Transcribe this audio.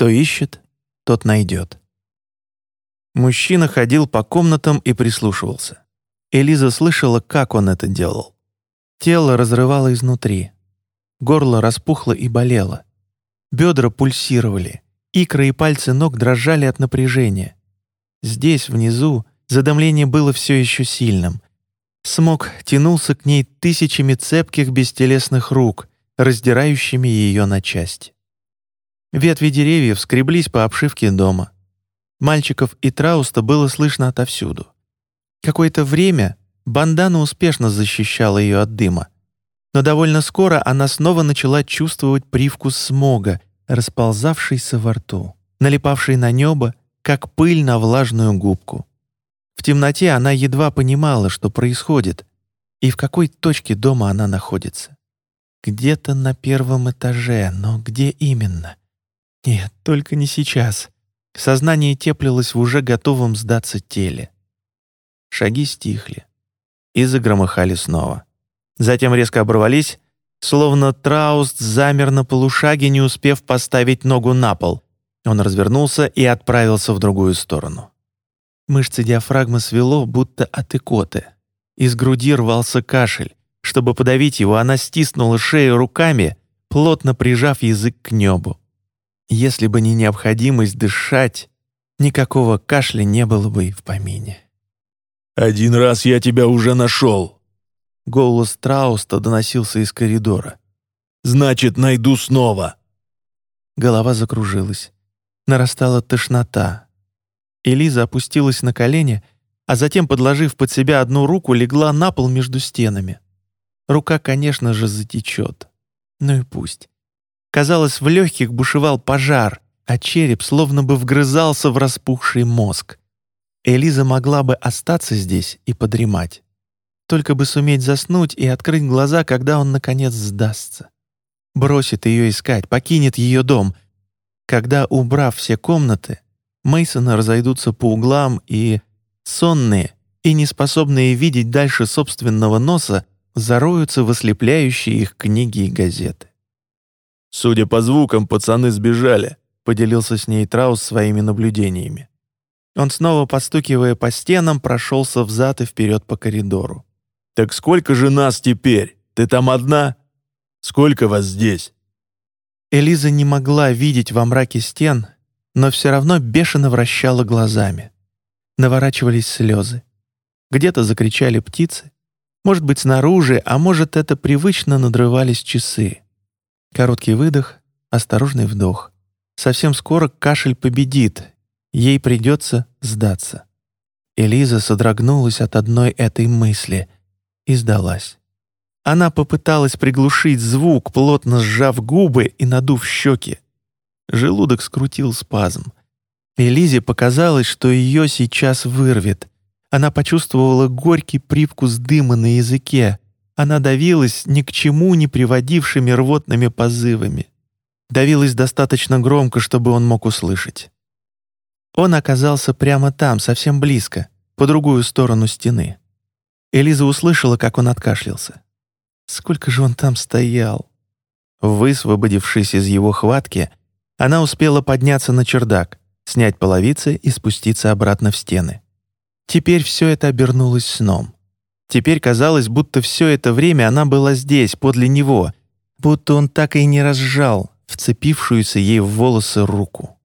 Кто ищет, тот найдет. Мужчина ходил по комнатам и прислушивался. Элиза слышала, как он это делал. Тело разрывало изнутри. Горло распухло и болело. Бедра пульсировали. Икры и пальцы ног дрожали от напряжения. Здесь, внизу, задымление было все еще сильным. Смог тянулся к ней тысячами цепких бестелесных рук, раздирающими ее на части. Ветви деревьев скреблись по обшивке дома. Мальчиков и Трауста было слышно отовсюду. Какое-то время бандана успешно защищала ее от дыма, но довольно скоро она снова начала чувствовать привкус смога, расползавшийся во рту, налипавший на небо, как пыль на влажную губку. В темноте она едва понимала, что происходит, и в какой точке дома она находится. Где-то на первом этаже, но где именно? Нет, только не сейчас. Сознание теплилось в уже готовом сдаться теле. Шаги стихли и загромыхали снова. Затем резко оборвались, словно Трауст замер на полушаге, не успев поставить ногу на пол. Он развернулся и отправился в другую сторону. Мышцы диафрагмы свело, будто от икоты. Из груди рвался кашель. Чтобы подавить его, она стиснула шею руками, плотно прижав язык к небу. Если бы не необходимость дышать, никакого кашля не было бы и в помине. «Один раз я тебя уже нашел!» Голос Трауста доносился из коридора. «Значит, найду снова!» Голова закружилась. Нарастала тошнота. Элиза опустилась на колени, а затем, подложив под себя одну руку, легла на пол между стенами. Рука, конечно же, затечет. Ну и пусть. Казалось, в легких бушевал пожар, а череп словно бы вгрызался в распухший мозг. Элиза могла бы остаться здесь и подремать. Только бы суметь заснуть и открыть глаза, когда он, наконец, сдастся. Бросит ее искать, покинет ее дом. Когда, убрав все комнаты, Мейсоны разойдутся по углам и, сонные и неспособные видеть дальше собственного носа, зароются в ослепляющие их книги и газеты. «Судя по звукам, пацаны сбежали», — поделился с ней Траус своими наблюдениями. Он снова, постукивая по стенам, прошелся взад и вперед по коридору. «Так сколько же нас теперь? Ты там одна? Сколько вас здесь?» Элиза не могла видеть во мраке стен, но все равно бешено вращала глазами. Наворачивались слезы. Где-то закричали птицы. Может быть, снаружи, а может, это привычно надрывались часы. Короткий выдох, осторожный вдох. Совсем скоро кашель победит. Ей придется сдаться. Элиза содрогнулась от одной этой мысли и сдалась. Она попыталась приглушить звук, плотно сжав губы и надув щеки. Желудок скрутил спазм. Элизе показалось, что ее сейчас вырвет. Она почувствовала горький привкус дыма на языке, она давилась ни к чему не приводившими рвотными позывами. Давилась достаточно громко, чтобы он мог услышать. Он оказался прямо там, совсем близко, по другую сторону стены. Элиза услышала, как он откашлялся. Сколько же он там стоял? Высвободившись из его хватки, она успела подняться на чердак, снять половицы и спуститься обратно в стены. Теперь все это обернулось сном. Теперь казалось, будто все это время она была здесь, подле него, будто он так и не разжал вцепившуюся ей в волосы руку.